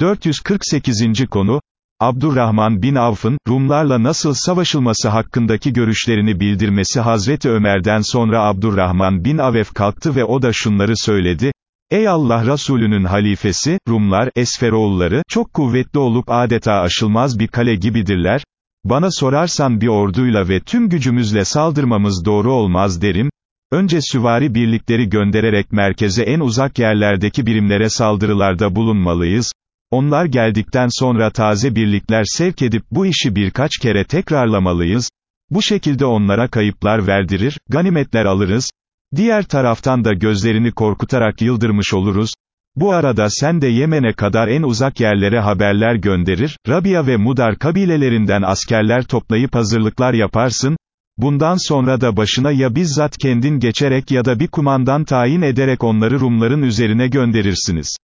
448. konu, Abdurrahman bin Avf'ın, Rumlarla nasıl savaşılması hakkındaki görüşlerini bildirmesi Hazreti Ömer'den sonra Abdurrahman bin Avf kalktı ve o da şunları söyledi, Ey Allah Resulünün halifesi, Rumlar, Esferoğulları, çok kuvvetli olup adeta aşılmaz bir kale gibidirler, bana sorarsan bir orduyla ve tüm gücümüzle saldırmamız doğru olmaz derim, önce süvari birlikleri göndererek merkeze en uzak yerlerdeki birimlere saldırılarda bulunmalıyız, onlar geldikten sonra taze birlikler sevk edip bu işi birkaç kere tekrarlamalıyız, bu şekilde onlara kayıplar verdirir, ganimetler alırız, diğer taraftan da gözlerini korkutarak yıldırmış oluruz, bu arada sen de Yemen'e kadar en uzak yerlere haberler gönderir, Rabia ve Mudar kabilelerinden askerler toplayıp hazırlıklar yaparsın, bundan sonra da başına ya bizzat kendin geçerek ya da bir kumandan tayin ederek onları Rumların üzerine gönderirsiniz.